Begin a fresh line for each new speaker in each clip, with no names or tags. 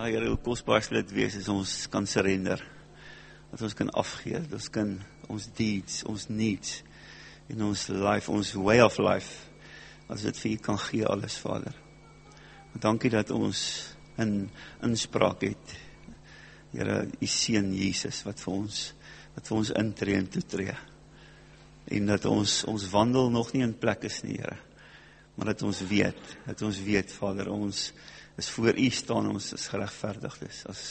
Ja, Here, hoe kosbaar sal dit wees as ons kan surrender. Dat ons kan afgee, dat ons kan ons deeds, ons needs en ons life, ons way of life as dit vir U kan gee alles, Vader. Dankie dat ons in inspraak het. Here, U seun Jesus wat vir ons wat vir ons intree en toetree. En dat ons ons wandel nog nie in plek is nie, Here. Maar dat ons weet, dat ons weet, Vader, ons is voor u staan ons is geregverdig is as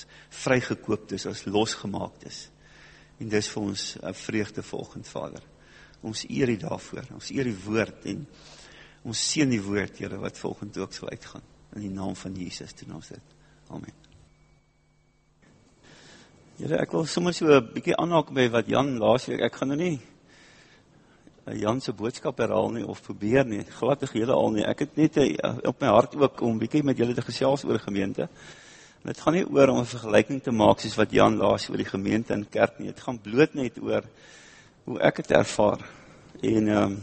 vrygekoop is as losgemaak is en dis vir ons vreugde volgend Vader. Ons eer u daarvoor. Ons eer die woord en ons seën die woord Here wat volgend ook sal uitgaan. In die naam van Jesus doen ons dit. Amen. Here ek wil sommer so 'n bietjie aanhaak by wat Jan laasweek ek gaan nou nie Jan se boodskap herhaal nie of probeer nie. Glad te gele al nie. Ek het net eh, op my hart ook om bietjie met julle te gesels oor gemeente. En dit gaan nie oor om 'n vergelyking te maak soos wat Jan laas oor die gemeente en kerk nie. Dit gaan bloot net oor hoe ek dit ervaar. En ehm um,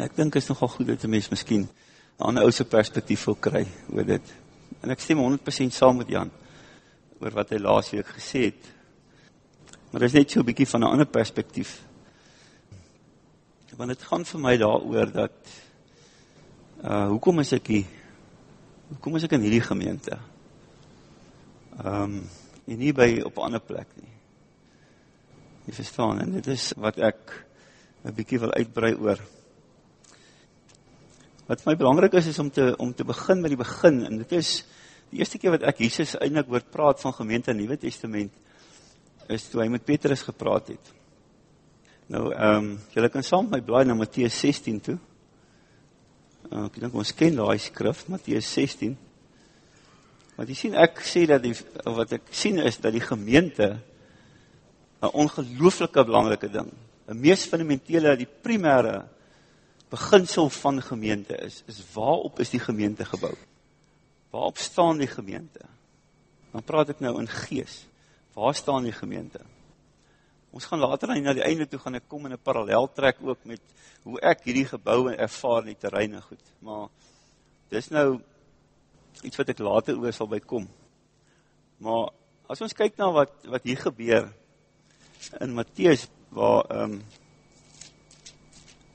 ek dink is nogal goed dat 'n mens miskien 'n ander ou se perspektief wil kry oor dit. En ek stem 100% saam met Jan oor wat hy laas week gesê het. Maar dis net so 'n bietjie van 'n ander perspektief want dit gaan vir my daaroor dat uh hoekom is ek hier? Hoekom is ek in hierdie gemeente? Ehm um, en nie by op 'n ander plek nie. Jy verstaan en dit is wat ek 'n bietjie wil uitbrei oor. Wat my belangrik is is om te om te begin met die begin en dit is die eerste keer wat ek Jesus eintlik hoor praat van gemeente in die Nuwe Testament is toe hy met Petrus gepraat het. Nou, ehm, um, julle kan saam my blaai na Matteus 16 toe. Uh, ek dink ons ken daai skrif, Matteus 16. Want jy sien ek sê dat die wat ek sien is dat die gemeente 'n ongelooflike belangrike ding, 'n mees fundamentele, die primêre beginsel van gemeente is, is waarop is die gemeente gebou? Waarop staan die gemeente? Dan praat ek nou in gees. Waar staan die gemeente? Ons gaan later aan na die einde toe gaan ek kom in 'n parallel trek ook met hoe ek hierdie geboue ervaar in die terreine goed. Maar dis nou iets wat ek later oor sal bykom. Maar as ons kyk na wat wat hier gebeur in Matteus waar ehm um,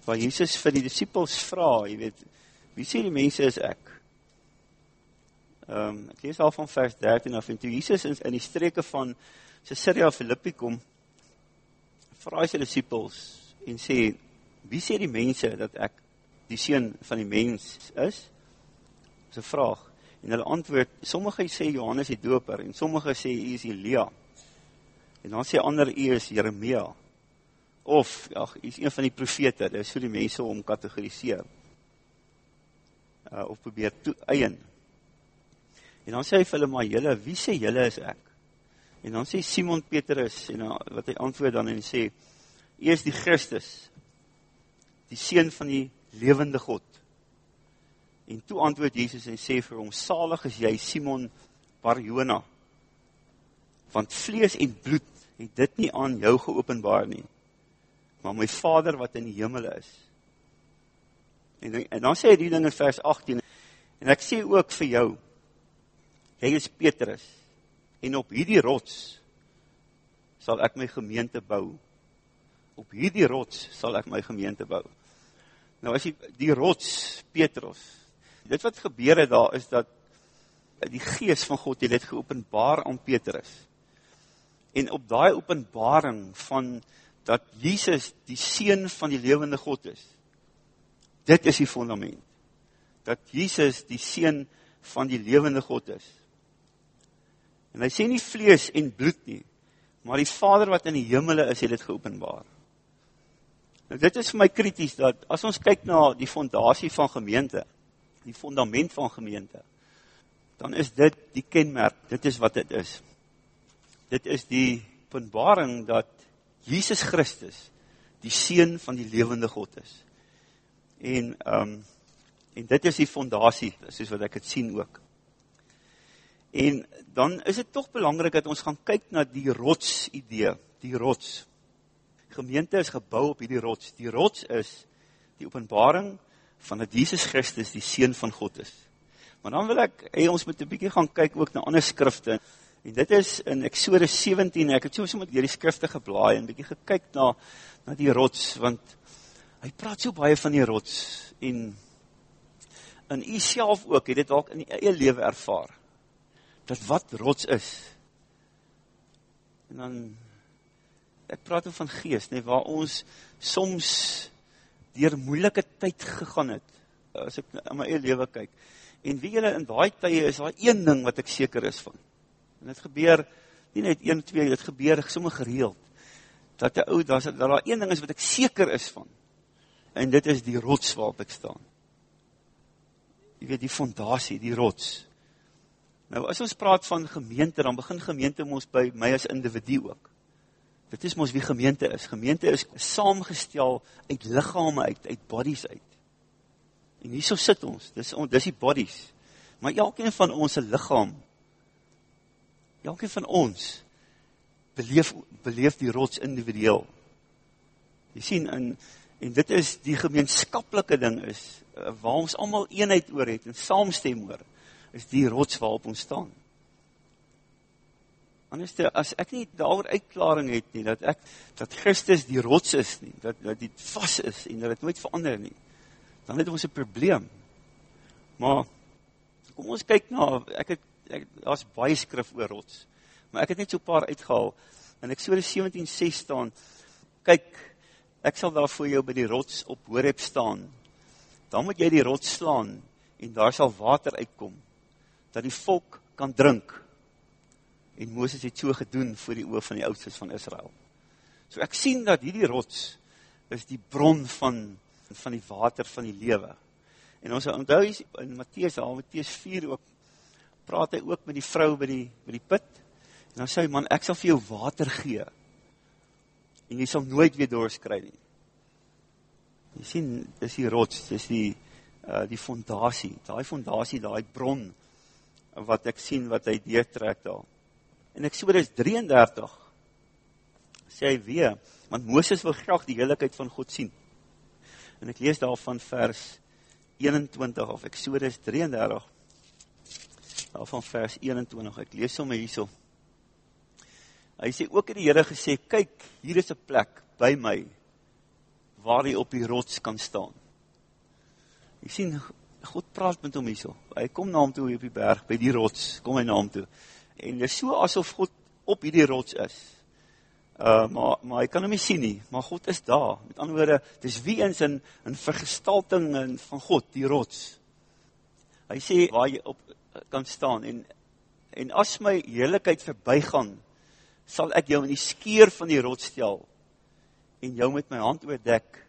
waar Jesus vir die disippels vra, jy weet, wie sê die mense is ek? Ehm um, ek lees al van vers 13 af en toe Jesus in, in die streke van Caesarea Philippi kom vra hy sy disippels en sê, wie sê die mense dat ek die seun van die mens is? Dis 'n vraag. En hulle antwoord, sommige sê Johannes die Doper en sommige sê hy is Elia. En dan sê ander hy is Jeremia. Of ag, hy is een van die profete. Dis hoe die mense hom kategoriseer. Uh of probeer toe eien. En dan sê hy vir hulle maar julle, wie sê julle is ek? En dan sê Simon Petrus en wat hy antwoord dan en sê: "U is die Christus, die seun van die lewende God." En toe antwoord Jesus en sê vir hom: "Salig is jy Simon Barjona, want vlees en bloed het dit nie aan jou geopenbaar nie, maar my Vader wat in die hemel is." En en dan sê hy die ding in vers 18 en ek sê ook vir jou: Jy is Petrus en op hierdie rots sal ek my gemeente bou. Op hierdie rots sal ek my gemeente bou. Nou as jy die rots Petrus. Dit wat gebeur het daar is dat die gees van God het dit geopenbaar aan Petrus. En op daai openbaring van dat Jesus die seun van die lewende God is. Dit is die fundament. Dat Jesus die seun van die lewende God is. En hy sê nie vlees en bloed nie, maar die Vader wat in die hemele is, het dit geopenbaar. Nou dit is vir my krities dat as ons kyk na die fondasie van gemeente, die fundament van gemeente, dan is dit die kenmerk, dit is wat dit is. Dit is die openbaring dat Jesus Christus die seun van die lewende God is. En ehm um, en dit is die fondasie, soos wat ek dit sien ook. En dan is dit tog belangrik dat ons gaan kyk na die rots idee, die rots. Gemeente is gebou op hierdie rots. Die rots is die openbaring van dat Jesus Christus die seun van God is. Maar dan wil ek, hey, ons moet een bykie gaan kyk ook na ander skrifte, en dit is in Exodus 17, ek het so so met die skrifte geblaai, en bykie gekyk na, na die rots, want hy praat so baie van die rots, en in u self ook, het dit ook in die eie leven ervaar, dat wat rots is, en dan, ek praat ook van geest, nee, waar ons soms dier moeilike tyd gegaan het, as ek in my eie leven kyk, en wie jylle in die tye is, daar een ding wat ek seker is van, en het gebeur, nie net 1, 2, het gebeur sommer gereeld, dat die oud, dat daar een ding is wat ek seker is van, en dit is die rots waarop ek staan. Jy weet, die fondatie, die rots. Nou, as ons praat van gemeente, dan begin gemeente ons by my as individu ook. Dit is ons wie gemeente is. Gemeente is saamgestel uit lichame uit, uit bodies uit. En hier so sit ons, dis, dis die bodies. Maar elkeen van ons lichaam, elkeen van ons, beleef, beleef die rots individueel. Jy sien, en, en dit is die gemeenskapelike ding is, eh, waar ons allemaal eenheid oor het, en saamstem oor, is die rots waarop ons staan. Anders, as ek nie daar uitklaring het nie, dat ek, dat Christus die rots is nie, dat, dat die vast is, en dat het nooit verander nie, dan het ons een probleem. Maar, kom ons kyk na, ek het, ek, is baie skrif oor rots, maar ek het net so paar uitgehaal, en ek so die 17.6 staan, kyk, ek sal daar voor jou by die rots op Horeb staan, dan moet jy die rots slaan, en daar sal water uitkom, dat die volk kan drink, en Mooses het so gedoen voor die oor van die oudstes van Israel. So ek sien dat hierdie rots, is die bron van, van die water van die lewe. En ons onthou in Matthäus, al Matthäus 4 ook, praat hy ook met die vrou by die, by die put, en dan sê hy, man, ek sal vir jou water gee, en jy sal nooit weer doorskry nie. Jy sien, dis die rots, dis die, uh, die fondatie, die fondatie, die bron, wat ek sien, wat hy deertrek daar. En ek sê, dis 33, sê hy weer, want Mooses wil graag die heiligheid van God sien. En ek lees daar van vers 21 of Exodus 33, daar van vers 21, ek lees sommer hier so. Hy sê, ook het die Heere gesê, kyk, hier is een plek by my, waar hy op die rots kan staan. Jy sien, God praat met hom hier so. Hy kom na hom toe op die berg, by die rots, kom hy na hom toe. En dit is so asof God op die rots is. Uh, maar, maar hy kan hom nie sien nie, maar God is daar. Met ander woorde, het is wie eens in, in vergestalting van God, die rots. Hy sê, waar jy op kan staan, en, en as my heerlijkheid voorbij gaan, sal ek jou in die skeer van die rots stel, en jou met my hand oordek,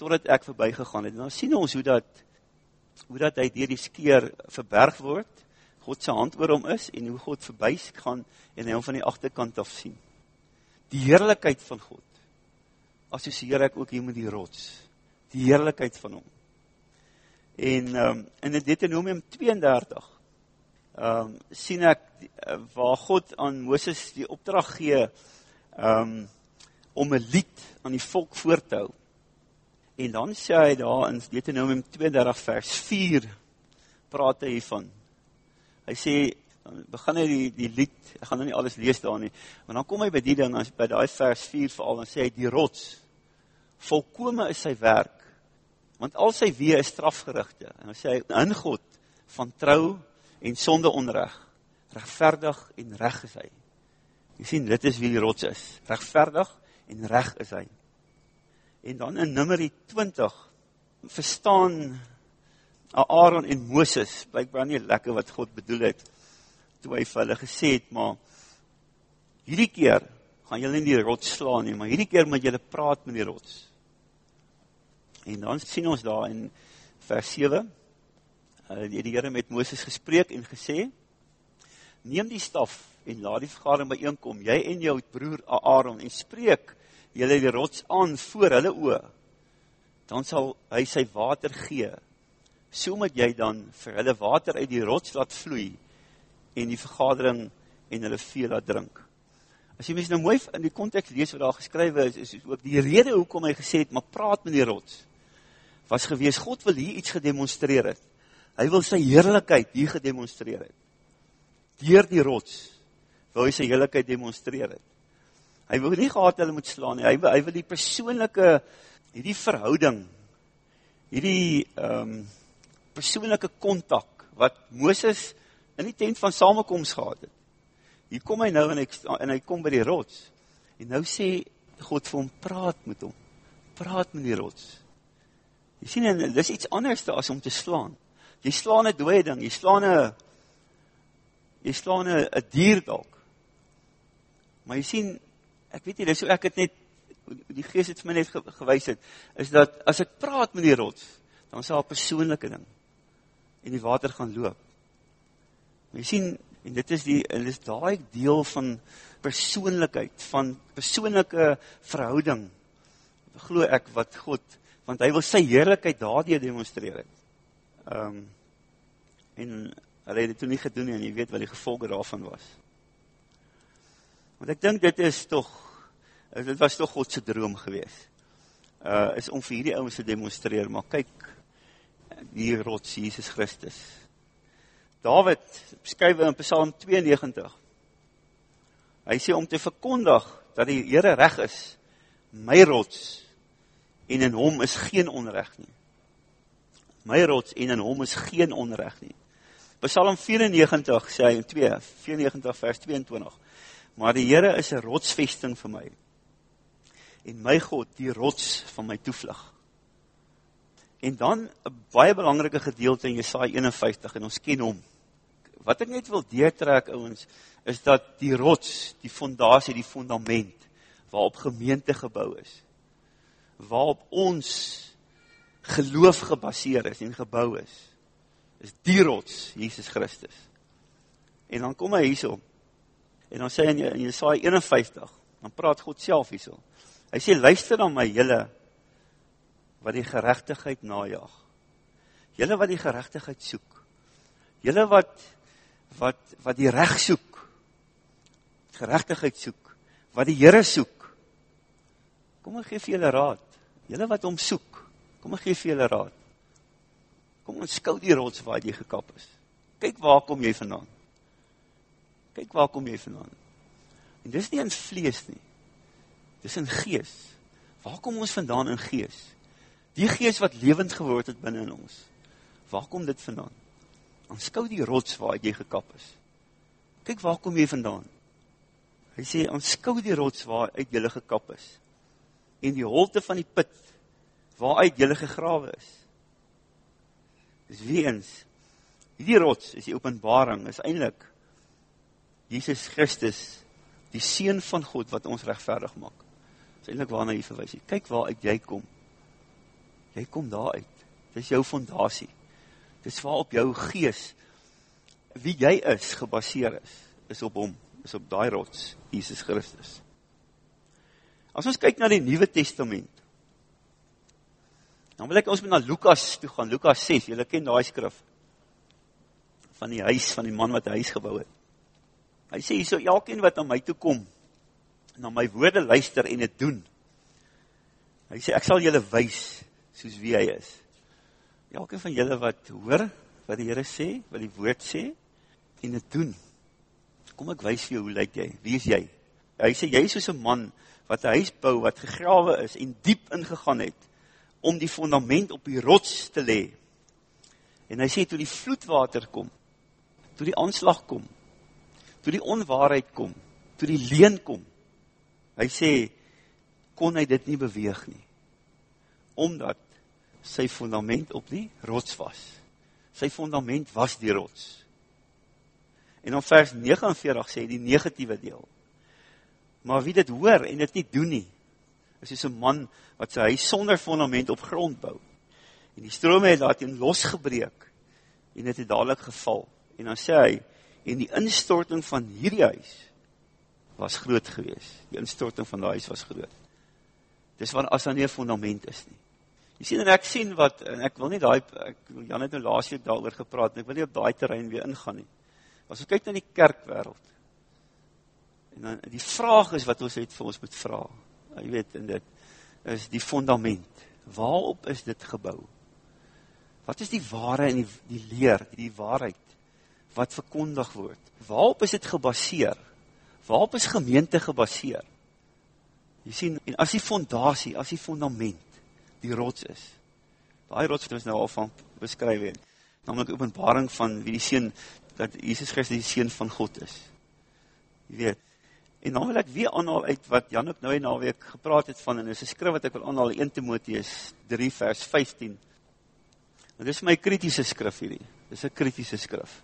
totdat ek voorbij gegaan het. En dan sien ons hoe dat, hoe dat hy dier die skeer verberg word, God sy hand oor hom is, en hoe God voorbij gaan, en hy hom van die achterkant af sien die heerlijkheid van God, associeer ek ook hier met die rots, die heerlijkheid van hom. En um, in Deuteronomium 32, um, sien ek uh, waar God aan Mooses die opdracht gee, um, om een lied aan die volk voor te hou. En dan sê hy daar in Deuteronomium 32 vers 4, praat hy van, hy sê, dan begin hy die, die lied, ek gaan nou nie alles lees daar nie, maar dan kom hy by die ding, as by die vers 4 vooral, dan sê hy, die rots, volkome is sy werk, want al sy wee is strafgerichte, en dan sê hy, in God, van trouw en sonde onrecht, rechtverdig en recht is hy. Jy sien, dit is wie die rots is, rechtverdig en recht is hy. En dan in nummerie 20, verstaan Aaron en Mooses, blijkbaar nie lekker wat God bedoel het, toe hy vir hulle gesê het, maar hierdie keer gaan julle nie die rots slaan nie, maar hierdie keer moet julle praat met die rots. En dan sien ons daar in vers 7, uh, die Heere met Mooses gespreek en gesê, neem die staf en laat die vergadering bijeenkom, jy en jou broer Aaron, en spreek julle die rots aan voor hulle oor, dan sal hy sy water gee, so moet jy dan vir hulle water uit die rots laat vloei, en die vergadering en hulle vee laat drink. As jy mens nou mooi in die context lees wat daar geskrywe is, is ook die rede hoekom hy gesê het, maar praat met die rots, was gewees, God wil hier iets gedemonstreer het. Hy wil sy heerlikheid hier gedemonstreer het. Deur die rots wil hy sy heerlikheid demonstreer het. Hy wil nie gehad hulle moet slaan nie. Hy wil, hy wil die persoonlike hierdie verhouding ehm um, persoonlike kontak wat Moses in die tent van samekoms gehad het. Hier kom hy nou en hy en hy kom by die rots. En nou sê God vir hom praat met hom. Praat met die rots. Jy sien en dis iets anders as om te slaan. Jy slaan 'n dooie ding, jy slaan 'n jy slaan 'n 'n dier dalk. Maar jy sien, ek weet nie, dis hoe ek dit net die Gees het vir my net gewys het, is dat as ek praat met die rots, dan sal 'n persoonlike ding en die water gaan loop. Maar jy sien, en dit is die en dis daai deel van persoonlikheid, van persoonlike verhouding. Glo ek wat God, want hy wil sy heerlikheid daardeur demonstreer het. Ehm um, en hulle het dit toe nie gedoen nie en jy weet wat die gevolge daarvan was. Want ek dink dit is tog dit was tog God se droom geweest. Uh is om vir hierdie ouens te demonstreer, maar kyk die rots Jesus Christus. Dawid skryf in Psalm 92. Hy sê om te verkondig dat die Here reg is, my rots en in hom is geen onreg nie my rots en in hom is geen onreg nie. Psalm 94 sê hy in 2, 94 vers 22. Maar die Here is 'n rotsvesting vir my. En my God, die rots van my toevlug. En dan 'n baie belangrike gedeelte in Jesaja 51 en ons ken hom. Wat ek net wil deurtrek ouens is dat die rots, die fondasie, die fundament waarop gemeente gebou is, waarop ons geloof gebaseer is en gebou is, is die rots, Jesus Christus. En dan kom hy hierso, en dan sê hy in Jesaja 51, dan praat God self hierso, hy sê, luister na my jylle, wat die gerechtigheid najag, jylle wat die gerechtigheid soek, jylle wat, wat, wat die recht soek, gerechtigheid soek, wat die Heere soek, kom ek geef jylle raad, jylle wat om soek, Kom ek gee vir julle raad. Kom ons skou die rots waar jy gekap is. Kyk waar kom jy vandaan. Kyk waar kom jy vandaan. En dis nie in vlees nie. Dis in gees. Waar kom ons vandaan in gees? Die gees wat lewend geword het binne in ons. Waar kom dit vandaan? Aanskou die rots waar jy gekap is. Kyk waar kom jy vandaan? Hy sê aanskou die rots waar uit jy gekap is. En die holte van die put waaruit julle gegrawe is. Dis weens hierdie rots is die openbaring is eintlik Jesus Christus, die seun van God wat ons regverdig maak. Dis eintlik waarna hy verwys. Kyk waar uit jy kom. Jy kom daar uit. Dis jou fondasie. Dis waar op jou gees wie jy is gebaseer is, is op hom, is op daai rots, Jesus Christus. As ons kyk na die Nuwe Testament, Dan wil ek ons moet na Lukas toe gaan, Lukas 6, julle ken daai skrif van die huis van die man wat die huis gebou het. Hy sê hierso elkeen wat na my toe kom, na my woorde luister en dit doen. Hy sê ek sal julle wys soos wie hy is. Elkeen van julle wat hoor wat die Here sê, wat die woord sê en dit doen. Kom ek wys vir jou hoe lyk jy? Wie is jy? Hy sê jy is soos 'n man wat 'n huis bou wat gegrawe is en diep ingegaan het om die fundament op die rots te lê. En hy sê toe die vloedwater kom, toe die aanslag kom, toe die onwaarheid kom, toe die leuen kom. Hy sê kon hy dit nie beweeg nie. Omdat sy fundament op die rots was. Sy fundament was die rots. En op vers 49 sê die negatiewe deel. Maar wie dit hoor en dit nie doen nie, is soos 'n man wat sy huis sonder fondament op grond bou. En die strome het daarteen losgebreek en dit het dadelik geval. En dan sê hy en die instorting van hierdie huis was groot geweest. Die instorting van daai huis was groot. Dis want as daar nie 'n fondament is nie. Jy sien en ek sien wat en ek wil nie daai ek Jan het nou laasweek daaroor gepraat en ek wil nie op daai terrein weer ingaan nie. As ons kyk na die kerkwêreld. En dan die vraag is wat ons het vir ons moet vra jy weet, en dit is die fundament. Waarop is dit gebou? Wat is die ware en die, die leer, die waarheid wat verkondig word? Waarop is dit gebaseer? Waarop is gemeente gebaseer? Jy sien, en as die fondasie, as die fundament, die rots is, die rots wat ons nou al van beskryf het, namelijk openbaring van wie die Seen, dat Jesus Christus die Seen van God is. Jy weet, en dan wil ek weer aanhaal uit wat Jan ook nou en naweek gepraat het van, en is een skrif wat ek wil aanhaal, 1 Timotheus 3 vers 15, en dit is my kritische skrif hierdie, dit is een kritische skrif,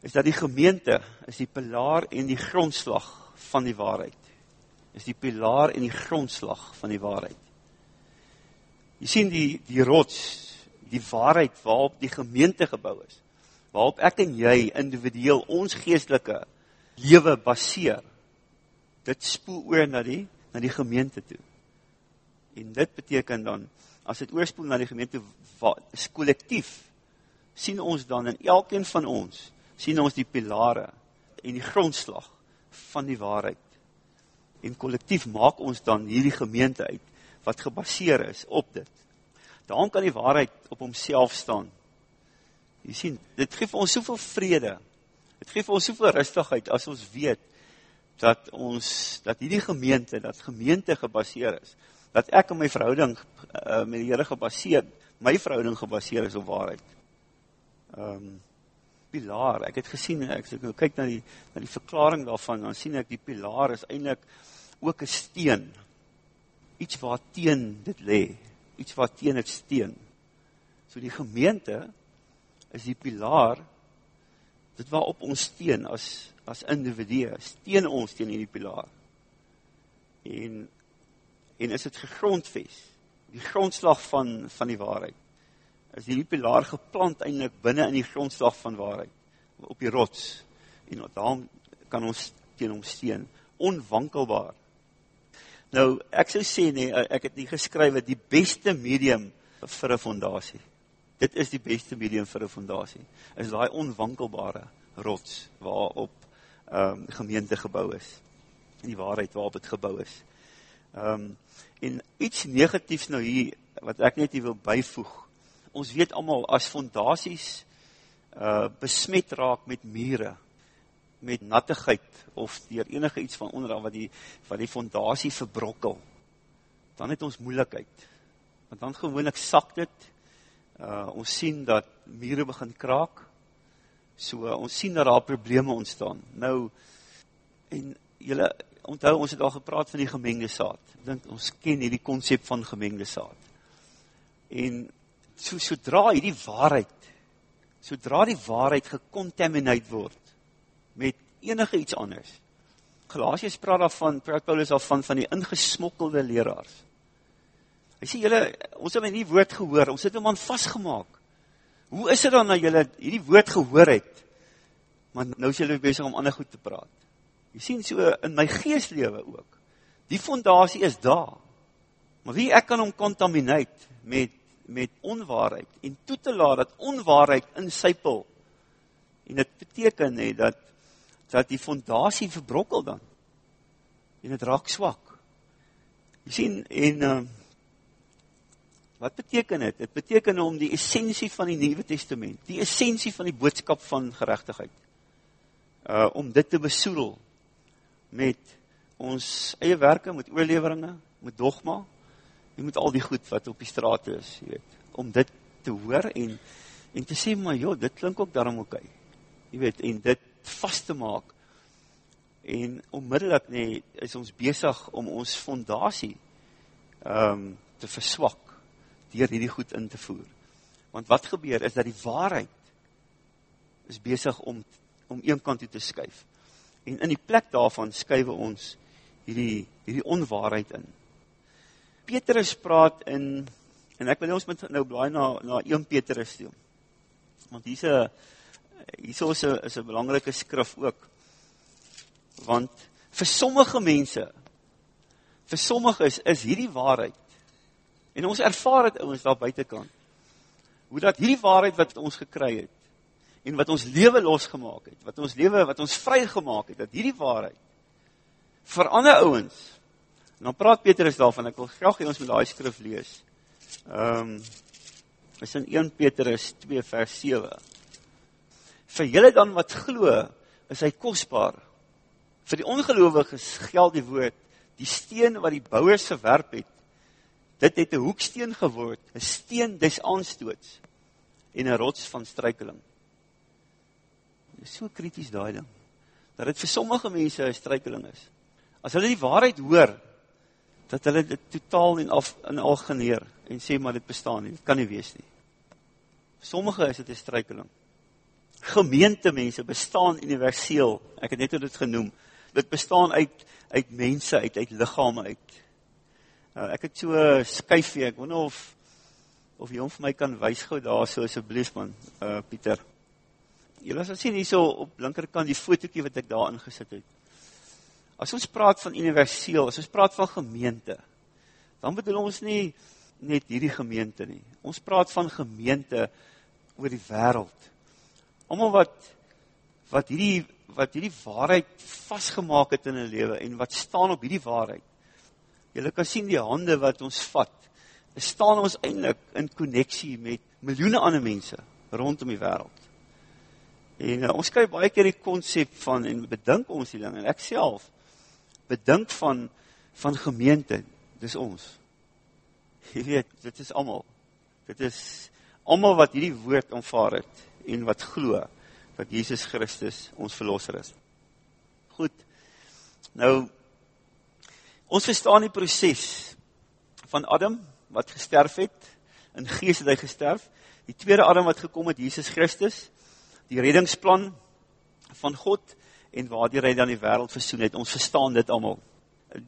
is dat die gemeente is die pilaar en die grondslag van die waarheid, is die pilaar en die grondslag van die waarheid. Jy sien die, die rots, die waarheid waarop die gemeente gebouw is, waarop ek en jy individueel ons geestelike lewe baseer, dit spoel oor na die, na die gemeente toe. En dit beteken dan, as dit oorspoel na die gemeente, is collectief, sien ons dan in elkeen van ons, sien ons die pilare en die grondslag van die waarheid en collectief maak ons dan hierdie gemeente uit, wat gebaseer is op dit. Daarom kan die waarheid op homself staan. Jy sien, dit geef ons soveel vrede, het geef ons soveel rustigheid, as ons weet, dat ons, dat hierdie gemeente, dat gemeente gebaseer is, dat ek in my verhouding uh, met die Heere gebaseer, my verhouding gebaseer is op waarheid. Um, pilaar, ek het gesien, ek, ek kyk na die, na die verklaring daarvan, dan sien ek die pilaar is eindelijk ook een steen, iets wat teen dit le, iets wat teen het steen. So die gemeente is die pilaar, dit wat op ons steen as, as individue, steen ons teen die pilaar. En, en is het gegrondves, die grondslag van, van die waarheid, is die pilaar geplant eindelijk binnen in die grondslag van waarheid, op die rots, en daarom kan ons teen ons steen, onwankelbaar, Nou, ek sou sê nie, ek het nie geskrywe, die beste medium vir een fondatie. Dit is die beste medium vir een fondatie. Is die onwankelbare rots waarop um, gemeente gebouw is. Die waarheid waarop het gebouw is. Um, en iets negatiefs nou hier, wat ek net hier wil bijvoeg. Ons weet allemaal, as fondaties uh, besmet raak met mire, met nattigheid of dier enige iets van onderaan wat die, wat die fondatie verbrokkel, dan het ons moeilikheid. Want dan gewoon ek sak dit, uh, ons sien dat mire begin kraak, so uh, ons sien dat daar probleme ontstaan. Nou, en jylle, onthou, ons het al gepraat van die gemengde saad. Ek denk, ons ken hier die concept van gemengde saad. En so, sodra hier die waarheid, sodra die waarheid gecontaminate word, met enige iets anders. Galatius praat daarvan, praat Paulus daarvan, van die ingesmokkelde leraars. Hy sê, jylle, ons het my die woord gehoor, ons het hem aan vastgemaak. Hoe is het dan dat jylle die woord gehoor het, maar nou is jylle bezig om ander goed te praat. Jy sien so in my geestlewe ook, die fondatie is daar, maar wie ek kan om contaminate met, met onwaarheid, en toe te laat dat onwaarheid insypel, en het beteken nie, dat dat die fondatie verbrokkel dan, en het raak swak. Jy sien, en uh, wat beteken het? Het beteken om die essentie van die Nieuwe Testament, die essentie van die boodskap van gerechtigheid, uh, om dit te besoedel met ons eie werke, met oorleveringe, met dogma, en met al die goed wat op die straat is, jy weet, om dit te hoor en, en te sê, maar joh, dit klink ook daarom. Okay jy weet, en dit vast te maak, en onmiddellik nie, is ons bezig om ons fondatie um, te verswak, dier hierdie goed in te voer. Want wat gebeur is dat die waarheid is bezig om, om een kant toe te skuif. En in die plek daarvan skuive ons hierdie, hierdie onwaarheid in. Petrus praat in, en ek wil ons met nou blaai na, na 1 Petrus toe, want hier is een hier is een, is een belangrike skrif ook, want vir sommige mense, vir sommige is, is hierdie waarheid, en ons ervaar het ons daar buitenkant, hoe dat hierdie waarheid wat ons gekry het, en wat ons leven losgemaak het, wat ons leven, wat ons vrygemaak het, dat hierdie waarheid, vir ander ouwens, en dan praat Petrus daarvan, ek wil graag hier ons met die skrif lees, um, is in 1 Petrus 2 vers 7. Vir julle dan wat glo, is hy kosbaar. Vir die ongelowiges geld die woord, die steen wat die bouers verwerp het, dit het 'n hoeksteen geword, 'n steen des aanstoots en 'n rots van struikeling. Dit is so krities daai ding dat dit vir sommige mense 'n struikeling is. As hulle die waarheid hoor, dat hulle dit totaal en af in al geneer en sê maar dit bestaan nie, dit kan nie wees nie. Sommige is dit 'n struikeling. Gemeentemense bestaan universeel. Ek het net dit genoem. Dit bestaan uit uit mense uit, uit liggame uit. Nou ek het so skuifie, ek wonder of of jy hom vir my kan wys gou daar so asseblief man, uh Pieter. Julle sal sien hierso op linkerkant die fotootjie wat ek daar ingesit het. As ons praat van universeel, as ons praat van gemeente, dan bedoel ons nie net hierdie gemeente nie. Ons praat van gemeente oor die wêreld. Almal wat wat hierdie wat hierdie waarheid vasgemaak het in 'n lewe en wat staan op hierdie waarheid. Julle kan sien die hande wat ons vat. Staan ons eintlik in koneksie met miljoene ander mense rondom die wêreld. En uh, ons kry baie keer die konsep van en bedink ons die ding en ek self bedink van van gemeente. Dis ons. Jy weet, dit is almal. Dit is almal wat hierdie woord aanvaar het en wat glo dat Jesus Christus ons verlosser is. Goed. Nou ons verstaan die proses van Adam wat gesterf het, in gees het hy gesterf. Die tweede Adam wat gekom het, Jesus Christus, die reddingsplan van God en waardeur hy dan die wêreld versoen het. Ons verstaan dit almal.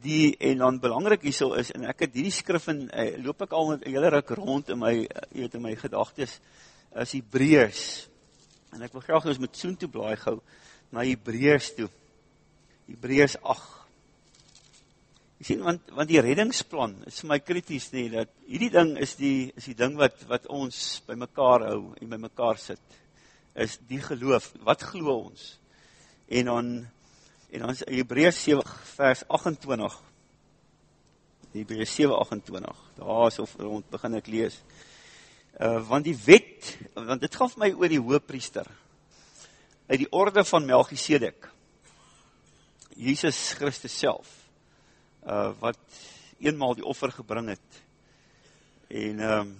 Die en dan belangrik hierso is en ek het hierdie skrif in eh, loop ek al 'n hele ruk rond in my weet in my gedagtes is Hebreërs En ek wil graag ons met soen toe blaai gou na Hebreërs toe. Hebreërs 8. Jy sien want want die reddingsplan is vir my krities nê dat hierdie ding is die is die ding wat wat ons bymekaar hou en bymekaar sit. Is die geloof. Wat glo ons? En dan en dan Hebreërs 7 vers 28. Hebreërs 7:28. Daar is of rond begin ek lees. Uh, want die wet, want dit gaan vir my oor die hoëpriester, uit die orde van Melchisedek, Jesus Christus self, uh, wat eenmaal die offer gebring het, en um,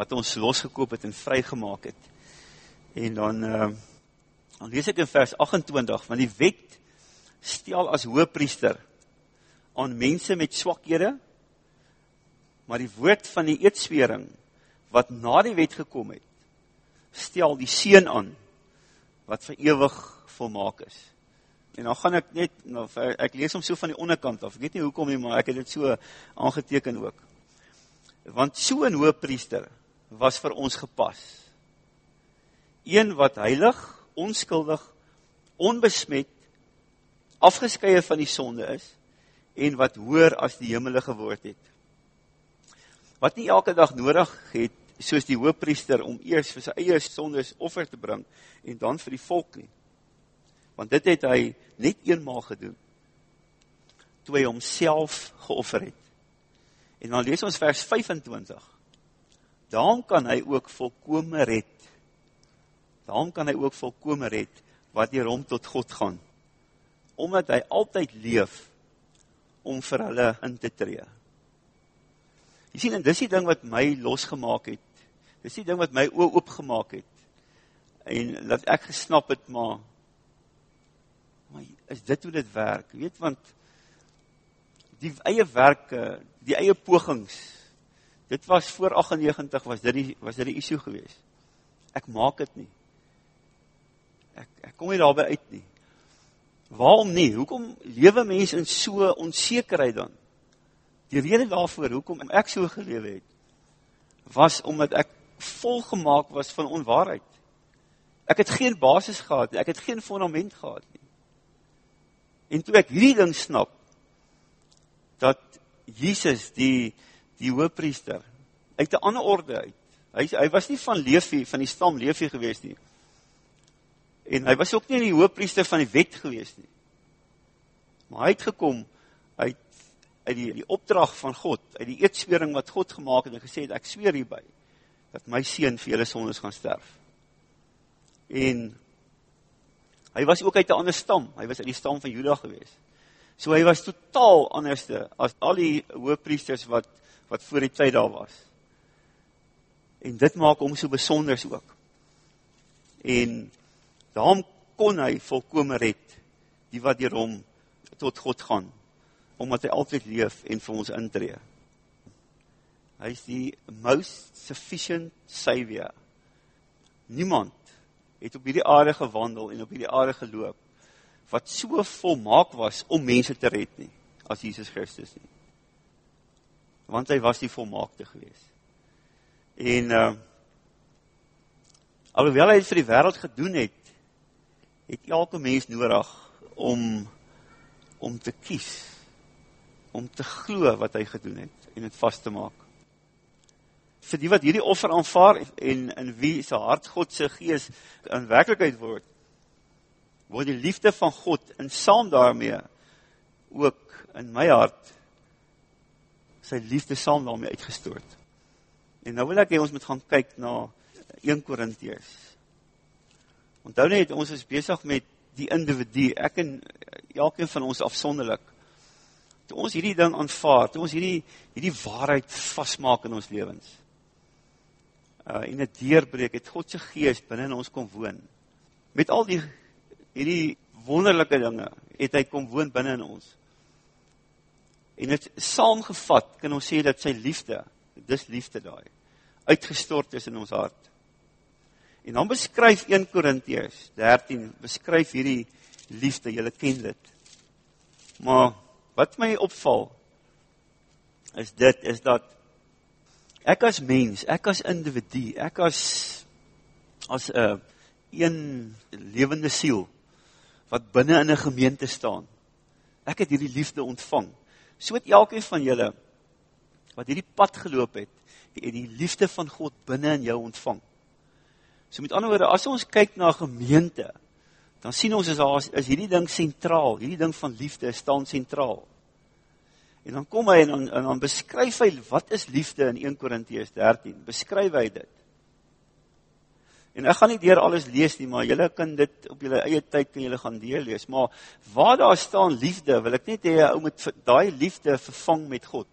wat ons losgekoop het en vrygemaak het, en dan, uh, dan lees ek in vers 28, want die wet stel as hoëpriester aan mense met swakhede, maar die woord van die eedswering, wat na die wet gekom het, stel die seun aan wat vir ewig volmaak is. En dan gaan ek net nou ek lees hom so van die onderkant af. Ek weet nie hoekom nie, maar ek het dit so aangeteken ook. Want so 'n hoëpriester was vir ons gepas. Een wat heilig, onskuldig, onbesmet, afgeskeie van die sonde is en wat hoër as die hemele geword het wat nie elke dag nodig het soos die hoofpriester om eers vir sy eie sondes offer te bring en dan vir die volk nie. Want dit het hy net eenmaal gedoen toe hy homself geoffer het. En dan lees ons vers 25. Daarom kan hy ook volkome red. Daarom kan hy ook volkome red wat deur hom tot God gaan. Omdat hy altyd leef om vir hulle in te tree. Jy sien, en dis die ding wat my losgemaak het. Dis die ding wat my oë oopgemaak het. En dat ek gesnap het, maar maar is dit hoe dit werk? Weet want die eie werke, die eie pogings. Dit was voor 98 was dit die was dit die issue geweest. Ek maak dit nie. Ek ek kom nie daarby uit nie. Waarom nie? Hoekom lewe mense in so onsekerheid dan? Die rede daarvoor hoekom ek so gelewe het was omdat ek volgemaak was van onwaarheid. Ek het geen basis gehad nie, ek het geen fondament gehad nie. En toe ek hierdie ding snap dat Jesus die die hoëpriester uit 'n ander orde uit. Hy hy was nie van Leefie van die stam Leefie gewees nie. En hy was ook nie die hoëpriester van die wet gewees nie. Maar hy het gekom uit uit die die opdrag van God, uit die eetswering wat God gemaak het en gesê het ek sweer hierby dat my seun vir julle sondes gaan sterf. En hy was ook uit 'n ander stam. Hy was uit die stam van Juda gewees. So hy was totaal anderste as al die hoofpriesters wat wat voor die tyd daar was. En dit maak hom so besonder ook. En daarom kon hy volkome red die wat deur hom tot God gaan omdat hy altyd leef en vir ons intree. Hy is die most sufficient savior. Niemand het op hierdie aarde gewandel en op hierdie aarde geloop wat so volmaak was om mense te red nie as Jesus Christus nie. Want hy was die volmaakte gewees. En uh alhoewel hy dit vir die wêreld gedoen het, het elke mens nodig om om te kies om te glo wat hy gedoen het en dit vas te maak. Vir die wat hierdie offer aanvaar en in wie se hart God se gees in werklikheid word, word die liefde van God in saam daarmee ook in my hart sy liefde saam daarmee uitgestort. En nou wil ek hê ons moet gaan kyk na 1 Korintiërs. Onthou net ons is besig met die individu, ek en elkeen van ons afsonderlik toe ons hierdie ding aanvaar, toe ons hierdie hierdie waarheid vasmaak in ons lewens. Uh en dit deurbreek, het God se gees binne in ons kom woon. Met al die hierdie wonderlike dinge het hy kom woon binne in ons. En dit saamgevat kan ons sê dat sy liefde, dis liefde daai, uitgestort is in ons hart. En dan beskryf 1 Korintiërs 13 beskryf hierdie liefde, julle ken dit. Maar wat my opval is dit is dat ek as mens, ek as individu, ek as as 'n uh, een lewende siel wat binne in 'n gemeente staan. Ek het hierdie liefde ontvang. So het elkeen van julle wat hierdie pad geloop het, die, die liefde van God binne in jou ontvang. So met ander woorde, as ons kyk na gemeente, dan sien ons is daar is hierdie ding sentraal, hierdie ding van liefde staan sentraal. En dan kom hy en dan, en dan beskryf hy wat is liefde in 1 Korintiërs 13. Beskryf hy dit. En ek gaan nie deur alles lees nie, maar julle kan dit op julle eie tyd kan julle gaan deurlees. Maar waar daar staan liefde, wil ek net 'n ou moet daai liefde vervang met God.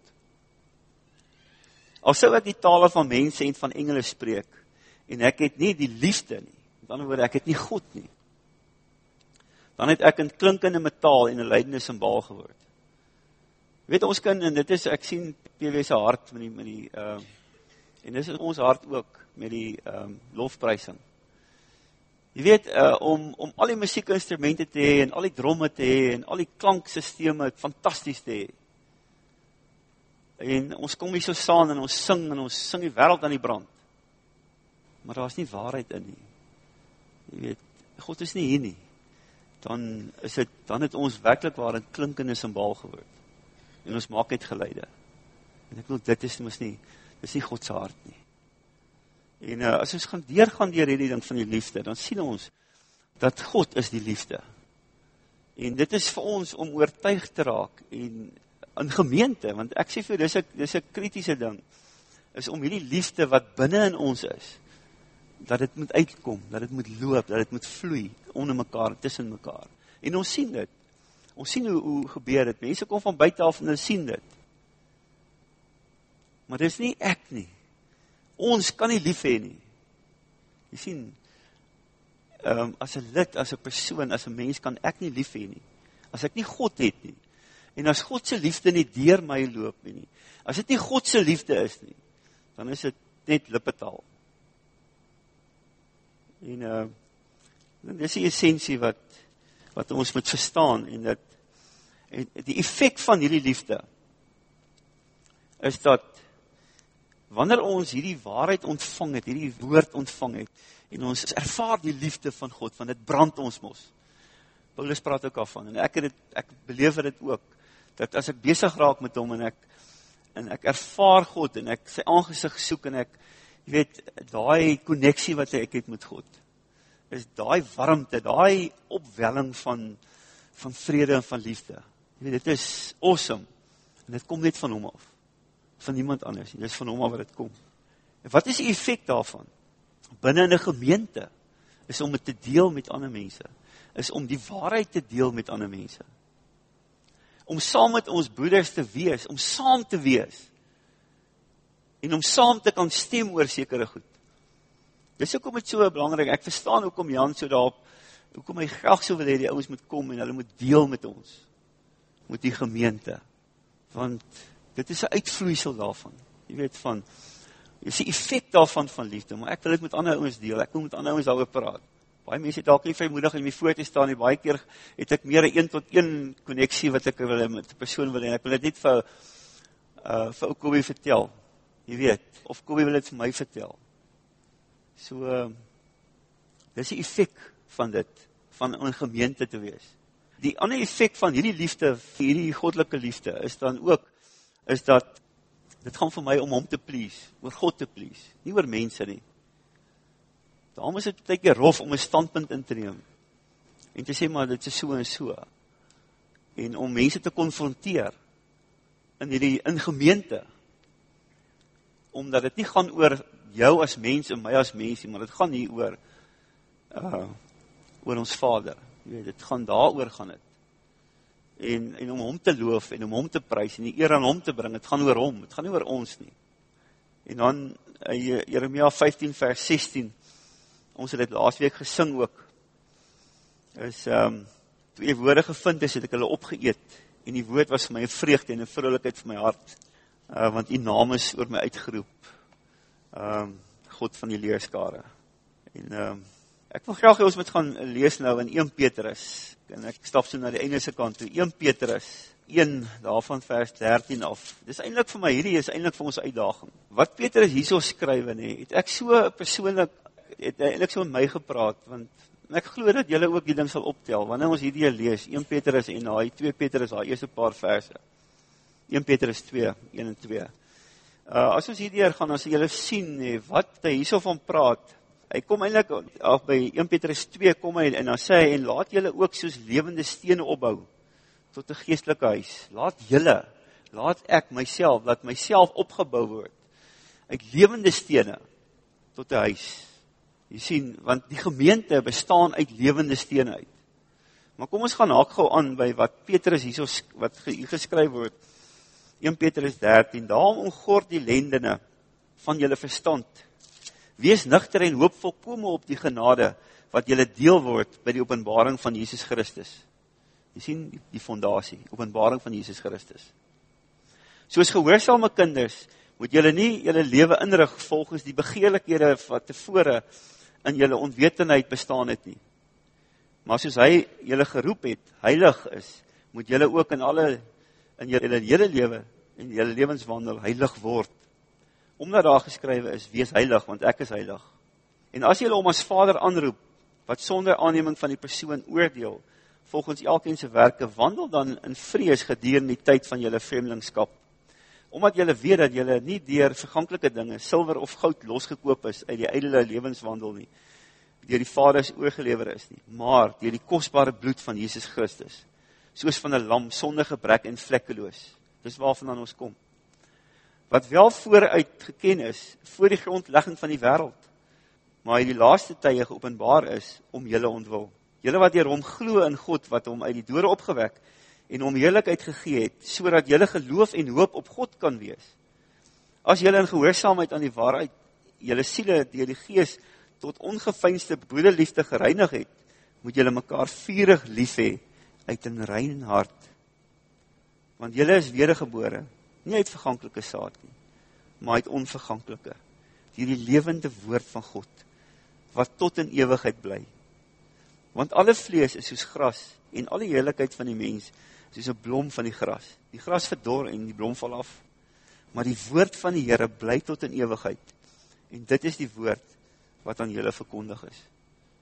Al sou ek die tale van mense en van engele spreek en ek het nie die liefde nie. Met ander woorde, ek het nie God nie. Dan het ek 'n klinkende metaal en 'n lydende simbaal geword. Weet ons kan en dit is ek sien PW se hart met die met die ehm uh, en dis is ons hart ook met die ehm um, lofprysing. Jy weet uh om om al die musiekinstrumente te hê en al die dromme te hê en al die klankstelsels fantasties te hê. En ons kom hier so saam en ons sing en ons sing die wêreld aan die brand. Maar daar's nie waarheid in nie. Jy weet, God is nie hier nie. Dan is dit dan het ons werklik waar 'n klinkende simbaal geword en ons maak net geluide. En ek wil dit is mos nie dis nie God se hart nie. En uh, as ons gaan deurgaan deur hierdie ding van die liefde, dan sien ons dat God is die liefde. En dit is vir ons om oortuig te raak en in gemeente, want ek sê vir dis 'n dis 'n kritiese ding is om hierdie liefde wat binne in ons is dat dit moet uitkom, dat dit moet loop, dat dit moet vloei onder mekaar, tussen mekaar. En ons sien dit. Ons sien hoe hoe gebeur dit. Mense kom van buite af en hulle sien dit. Maar dis nie ek nie. Ons kan nie lief hê nie. Jy sien um, as 'n lid, as 'n persoon, as 'n mens kan ek nie lief hê nie. As ek nie God het nie. En as God se liefde nie deur my loop nie. As dit nie God se liefde is nie, dan is dit net lippetaal. En uh dis die essensie wat wat ons moet verstaan en dat en die effek van hierdie liefde is dat wanneer ons hierdie waarheid ontvang het, hierdie woord ontvang het en ons ervaar die liefde van God, want dit brand ons mos. Paulus praat ook daarvan en ek het dit ek beleef dit ook dat as ek besig raak met hom en ek en ek ervaar God en ek sy aangesig soek en ek jy weet daai koneksie wat ek het met God is daai warmte, daai opwelling van van vrede en van liefde. Jy weet dit is awesome. En dit kom net van hom af. Van niemand anders nie. Dis van hom af wat dit kom. En wat is die effect daarvan? Binnen in een gemeente is om het te deel met ander mense, is om die waarheid te deel met ander mense. Om saam met ons broeders te wees, om saam te wees, en om saam te kan stem oor sekere goed. Dis ook om het so belangrijk, ek verstaan ook om Jan so daarop, ook om my graag so wil hee, die ouwens moet kom en hulle moet deel met ons, met die gemeente, want dit is een uitvloeisel daarvan, jy weet van, jy die effect daarvan van liefde, maar ek wil het met ander ouwens deel, ek wil met ander ouwens daarover praat, baie mense het al nie vrymoedig in my voor te staan, en baie keer het ek meer een tot een connectie wat ek wil met die persoon wil, en ek wil het niet vir, uh, vir ook Kobe vertel, jy weet, of Kobe wil het vir my vertel, So, uh, dis die effect van dit, van in gemeente te wees. Die ander effect van hierdie liefde, hierdie goddelike liefde, is dan ook, is dat, dit gaan vir my om hom te please, oor God te please, nie oor mense nie. Daarom is het tyke rof om een standpunt in te neem, en te sê, maar dit is so en so, en om mense te confronteer, in die in gemeente, omdat het nie gaan oor jou as mens en my as mens, maar het gaan nie oor, uh, oor ons vader, jy weet, het gaan daar oor gaan het, en, en om hom te loof, en om hom te prijs, en die eer aan hom te bring, het gaan oor hom, het gaan nie oor ons nie, en dan, uh, Jeremia 15 vers 16, ons het het laatst week gesing ook, is, um, twee woorde gevind is, het ek hulle opgeëet, en die woord was vir my een vreugde en een vrolijkheid vir my hart, uh, want die naam is oor my uitgeroep, um, God van die leerskare. En um, ek wil graag ons moet gaan lees nou in 1 Petrus, en ek stap so na die Engelse kant toe, 1 Petrus, 1 daarvan vers 13 af. Dis eindelijk vir my, hierdie is eindelijk vir ons uitdaging. Wat Petrus hierso skrywe nie, het ek so persoonlik, het eindelijk so in my gepraat, want ek geloof dat jylle ook die ding sal optel, wanneer ons hierdie lees, 1 Petrus en hy, 2 Petrus, hy eerste paar verse, 1 Petrus 2, 1 en 2, Uh, as ons hierdeur gaan, as julle sien, nee, wat hy hierso van praat, hy kom eindelijk, af by 1 Petrus 2, kom hy, en dan sê hy, en laat julle ook soos levende stene opbou, tot een geestelike huis. Laat julle, laat ek myself, laat myself opgebouw word, uit levende stene, tot een huis. Jy sien, want die gemeente bestaan uit levende stene uit. Maar kom ons gaan haak gauw aan, by wat Petrus hierso, wat hier geskryf word, 1 Petrus 13, daarom omgord die lendene van julle verstand. Wees nuchter en hoop volkome op die genade wat julle deel word by die openbaring van Jesus Christus. Jy sien die fondatie, openbaring van Jesus Christus. Soos gehoorsame kinders, moet julle nie julle leven inrig volgens die begeerlikhede wat tevore in julle ontwetenheid bestaan het nie. Maar soos hy julle geroep het, heilig is, moet julle ook in alle in julle hele lewe en julle lewenswandel heilig word. Omdat daar geskrywe is, wees heilig, want ek is heilig. En as julle om as vader aanroep, wat sonder aanneming van die persoon oordeel, volgens elkeen se werke, wandel dan in vrees gedurende die tyd van julle vreemdelingskap. Omdat julle weet dat julle nie deur verganklike dinge, silwer of goud losgekoop is uit die ydelle lewenswandel nie, deur die Vaders oorgelewer is nie, maar deur die kosbare bloed van Jesus Christus soos van 'n lam sonder gebrek en vlekkeloos. Dis waarvan ons kom. Wat wel vooruit geken is voor die grondlegging van die wêreld, maar in die laaste tye geopenbaar is om julle ontwil. Julle wat deur hom glo in God wat hom uit die dode opgewek en hom heerlikheid gegee het sodat julle geloof en hoop op God kan wees. As julle in gehoorsaamheid aan die waarheid julle siele deur die Gees tot ongefeinste broederliefde gereinig het, moet julle mekaar vurig lief hê uit een rein hart. Want jylle is wedergebore, nie uit vergankelike saad nie, maar uit onvergankelike, die die levende woord van God, wat tot in eeuwigheid bly. Want alle vlees is soos gras, en alle heerlijkheid van die mens, soos een blom van die gras. Die gras verdor en die blom val af, maar die woord van die Heere bly tot in eeuwigheid, en dit is die woord wat aan jylle verkondig is.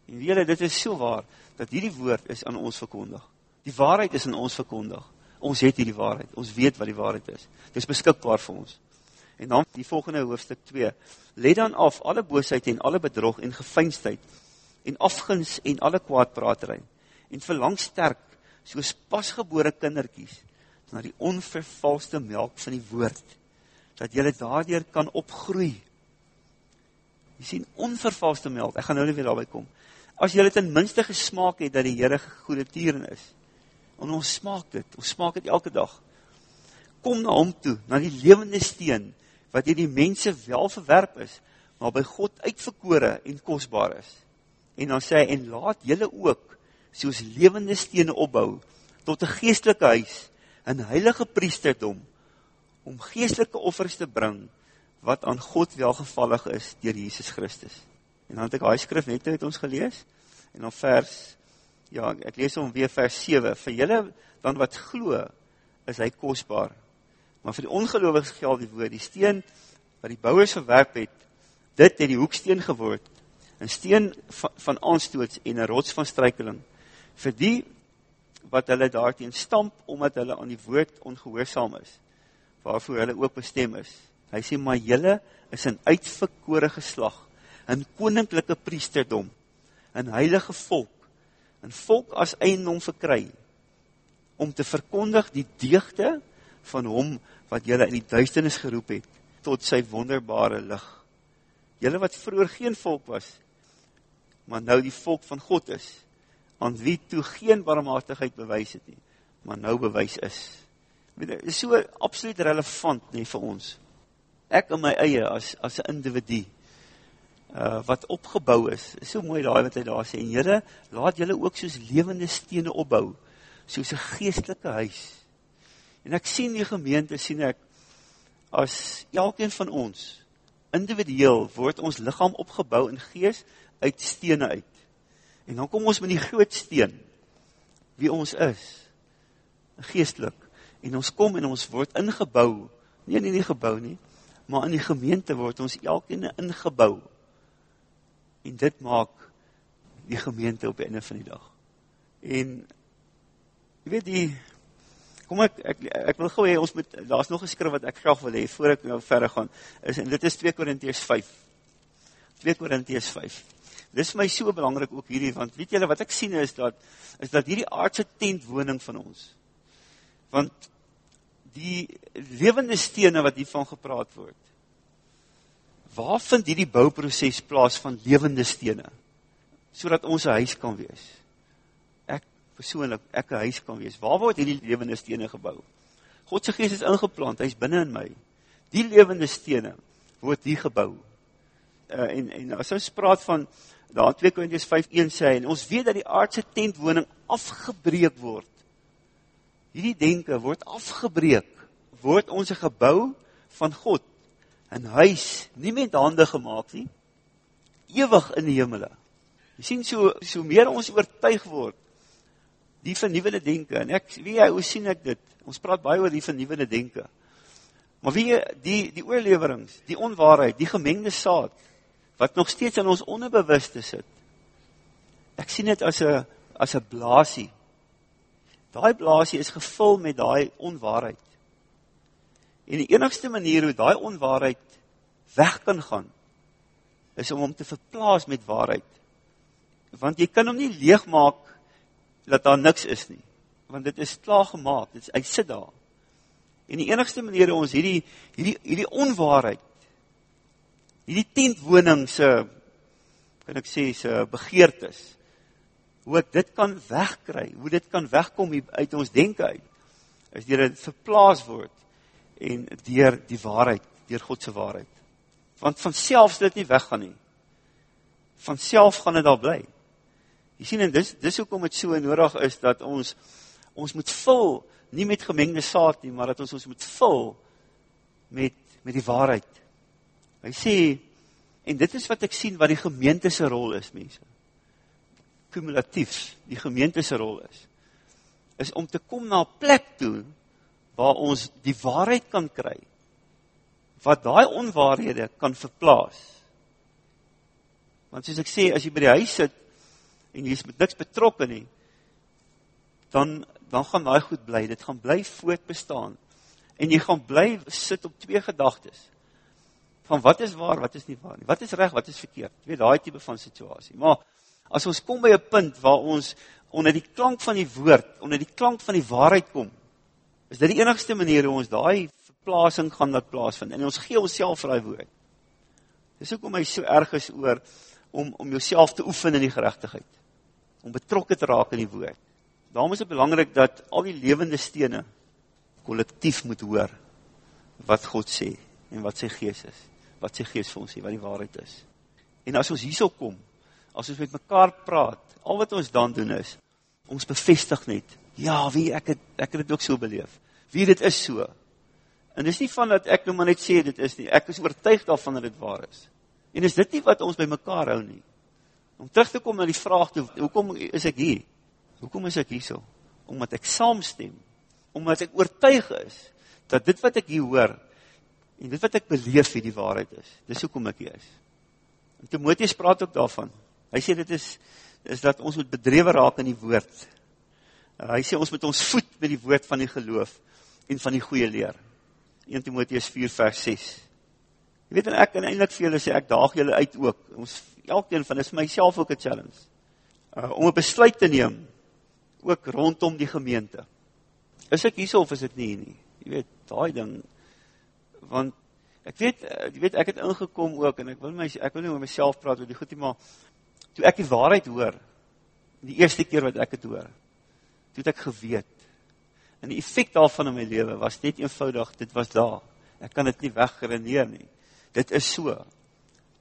En jylle, dit is so waar, dat hierdie woord is aan ons verkondig. Die waarheid is in ons verkondig. Ons het hier die waarheid. Ons weet wat die waarheid is. Dit is beskikbaar vir ons. En dan die volgende hoofdstuk 2. Let dan af alle boosheid en alle bedrog en gefeinstheid en afguns en alle kwaadpraterij en verlang sterk soos pasgebore kinderkies na die onvervalste melk van die woord dat jylle daardoor kan opgroei Jy sien onvervalste melk. Ek gaan nou net weer daarby kom. As jy dit ten minste gesmaak het dat die Here goeie tieren is. En ons smaak dit. Ons smaak dit elke dag. Kom na hom toe, na die lewende steen wat deur die mense wel verwerp is, maar by God uitverkore en kosbaar is. En dan sê hy en laat julle ook soos lewende stene opbou tot 'n geestelike huis, 'n heilige priesterdom om geestelike offers te bring wat aan God welgevallig is deur Jesus Christus. En dan het ek daai skrif net uit ons gelees en dan vers ja, ek lees hom weer vers 7 vir julle dan wat glo is hy kosbaar. Maar vir die ongelowiges geld die woord, die steen wat die bouers verwerp het, dit het die hoeksteen geword, 'n steen van, van aanstoot en 'n rots van struikeling. Vir die wat hulle daarteen stamp omdat hulle aan die woord ongehoorsaam is, waarvoor hulle ook bestem is. Hy sê maar julle is 'n uitverkore geslag, 'n koninklike priesterdom, 'n heilige volk, 'n volk as eiendom verkry om te verkondig die deugde van hom wat julle in die duisternis geroep het tot sy wonderbare lig. Julle wat vroeër geen volk was, maar nou die volk van God is, aan wie toe geen barmhartigheid bewys het nie, maar nou bewys is. Dit is so absoluut relevant nie vir ons. Ek in my eie as as 'n individu uh wat opgebou is. Is so mooi daai wat hy daar sê en Here, laat julle ook soos lewende stene opbou, soos 'n geestelike huis. En ek sien die gemeente sien ek as elkeen van ons individueel word ons liggaam opgebou in gees uit stene uit. En dan kom ons met die groot steen wie ons is geestelik en ons kom en ons word ingebou. Nie in die gebou nie, maar in die gemeente word ons elkeen ingebou. En dit maak die gemeente op die einde van die dag. En jy weet die kom ek ek ek wil gou hê ons moet daar's nog 'n skrif wat ek graag wil hê voor ek nou verder gaan. Is en dit is 2 Korintiërs 5. 2 Korintiërs 5. Dis vir my so belangrik ook hierdie want weet julle wat ek sien is dat is dat hierdie aardse tentwoning van ons. Want die lewende stene wat hiervan gepraat word. Waar vind hierdie bouproses plaas van lewende stene sodat ons 'n huis kan wees? Ek persoonlik ek 'n huis kan wees. Waar word hierdie lewende stene gebou? God se gees is ingeplant, hy's binne in my. Die lewende stene word hier gebou. Uh, en en as ons praat van daar 2 Korintiërs 5:1 sê en ons weet dat die aardse tentwoning afgebreek word. Hierdie denke word afgebreek, word ons 'n gebou van God, 'n huis nie met hande gemaak nie, ewig in die hemele. Jy sien so so meer ons oortuig word die vernuwende denke en ek wie jy hoe sien ek dit? Ons praat baie oor die vernuwende denke. Maar wie die die oorleweringe, die onwaarheid, die gemengde saad wat nog steeds in ons onderbewuste sit. Ek sien dit as 'n as 'n blaasie. Daai blaasie is gevul met daai onwaarheid. En die enigste manier hoe daai onwaarheid weg kan gaan is om hom te verplaas met waarheid. Want jy kan hom nie leegmaak dat daar niks is nie, want dit is klaar gemaak. Dit hy sit daar. En die enigste manier hoe ons hierdie hierdie hierdie onwaarheid hierdie tentwoning se kan ek sê se begeertes hoe ek dit kan wegkry, hoe dit kan wegkom uit ons denke uit is deur dit verplaas word en deur die waarheid, deur God se waarheid. Want van self sal dit nie weggaan nie. Van self gaan dit daar bly. Jy sien en dis dis hoekom dit so nodig is dat ons ons moet vul nie met gemengde saad nie, maar dat ons ons moet vul met met die waarheid. Hy sê en dit is wat ek sien wat die gemeente se rol is, mense. Kumulatief, die gemeente se rol is is om te kom na 'n plek toe waar ons die waarheid kan kry wat daai onwaarhede kan verplaas. Want soos ek sê, as jy by die huis sit en jy's met niks betrokke nie, dan dan gaan daai goed bly. Dit gaan bly voortbestaan. En jy gaan bly sit op twee gedagtes van wat is waar, wat is nie waar nie. Wat is reg, wat is verkeerd. Jy weet daai tipe van situasie. Maar as ons kom by 'n punt waar ons onder die klank van die woord, onder die klank van die waarheid kom, is dit die enigste manier hoe ons daai verplasing gaan laat plaasvind. En ons gee onsself vir daai woord. Dis hoekom hy so erg is oor om om jouself te oefen in die geregtigheid. Om betrokke te raak in die woord. Daarom is dit belangrik dat al die lewende stene kollektief moet hoor wat God sê en wat sy gees is. Wat sy gees vir ons sê, wat die waarheid is. En as ons hierso kom, as ons met mekaar praat, al wat ons dan doen is ons bevestig net, ja, wie ek het ek het ook so beleef. Wie dit is so. En dis nie van dat ek nou maar net sê dit is nie. Ek is oortuig daarvan dat dit waar is. En is dit nie wat ons by mekaar hou nie? Om terug te kom na die vraag toe, hoekom is ek hier? Hoekom is ek hierso? Omdat ek saamstem. Omdat ek oortuig is dat dit wat ek hier hoor en dit wat ek beleef hier die waarheid is. Dis hoekom ek hier is. En Timoteus praat ook daarvan. Hy sê dit is is dat ons moet bedrewe raak in die woord. Hy sê ons moet ons voet met die woord van die geloof en van die goeie leer. 1 Timotheus 4 vers 6. Jy weet en ek en eintlik vir julle sê ek daag julle uit ook. Ons elkeen van is myself ook 'n challenge. Uh, om 'n besluit te neem ook rondom die gemeente. Is ek hierso of is dit nie nie? Jy weet, daai ding want ek weet uh, jy weet ek het ingekom ook en ek wil my ek wil nie oor myself praat oor die goed nie maar toe ek die waarheid hoor die eerste keer wat ek dit hoor toe het ek geweet En die effek daarvan in my lewe was net eenvoudig, dit was daar. Ek kan dit nie weggereneer nie. Dit is so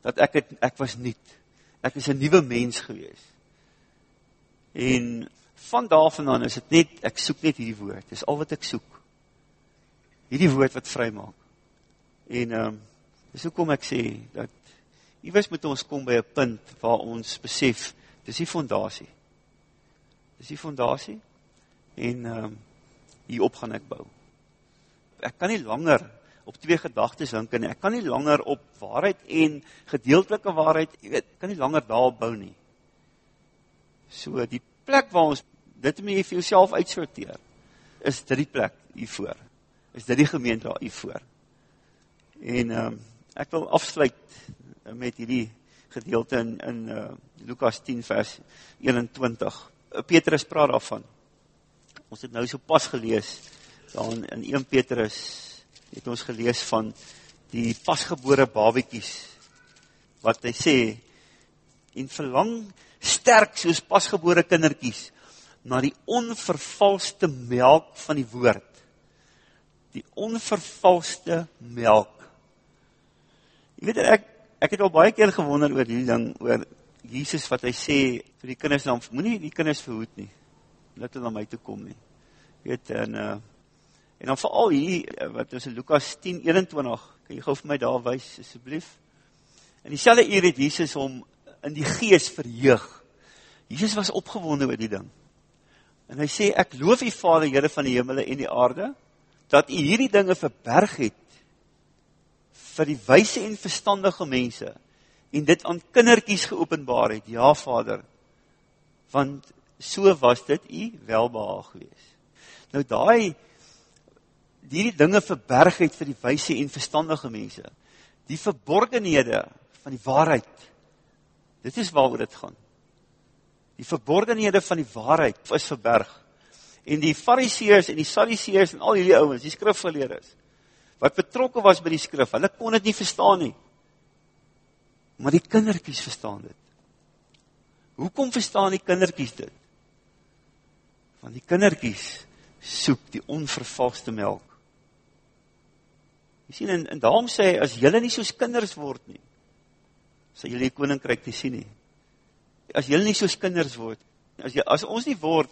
dat ek het ek was nuut. Ek is 'n nuwe mens gewees. En van daarvandaan is dit net ek soek net hierdie woord. Dis al wat ek soek. Hierdie woord wat vrymaak. En ehm um, dis hoekom ek sê dat iewers moet ons kom by 'n punt waar ons besef dis die fondasie. Dis die fondasie. En um, hierop gaan ek bou. Ek kan nie langer op twee gedagtes dink nie. Ek kan nie langer op waarheid en gedeeltelike waarheid, weet, kan nie langer daarop bou nie. So die plek waar ons dit moet jy vir jouself uitsorteer. Is dit die plek hiervoor? Is dit die gemeente daar hiervoor? En ehm um, ek wil afsluit met hierdie gedeelte in in uh, Lukas 10 vers 21. Petrus praat daarvan Ons het nou so pas gelees, dan in 1 Petrus het ons gelees van die pasgebore babiekies, wat hy sê, en verlang sterk soos pasgebore kinderkies, na die onvervalste melk van die woord. Die onvervalste melk. Jy weet, ek, ek het al baie keer gewonder oor die ding, oor Jesus wat hy sê, vir die kinders, dan moet nie die kinders verhoed nie laat hulle na my toe kom nie. Weet en uh en dan veral hier eh, wat in Lukas 10:21, kan jy gou vir my daar wys asseblief? In dieselfde uur het Jesus hom in die gees verheug. Jesus was opgewonde oor die ding. En hy sê ek loof U Vader, Here van die hemele en die aarde, dat U hierdie dinge verberg het vir die wyse en verstandige mense en dit aan kindertjies geopenbaar het. Ja Vader, want so was dit u welbehaag geweest. Nou daai hierdie dinge verberg het vir die wyse en verstandige mense. Die verborgenhede van die waarheid. Dit is waaroor dit gaan. Die verborgenhede van die waarheid is verberg. En die fariseërs en die sadiseërs en al hierdie ouens, die skrifgeleerdes wat betrokke was by die skrif, hulle kon dit nie verstaan nie. Maar die kindertjies verstaan dit. Hoekom verstaan die kindertjies dit? Want die kindertjies soek die onvervalste melk. Jy sien en, en daarom sê as julle nie soos kinders word nie, sal julle die koninkryk nie sien nie. As julle nie soos kinders word, as jy as ons nie word